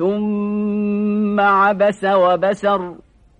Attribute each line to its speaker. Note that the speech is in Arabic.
Speaker 1: ثم عبس وبسر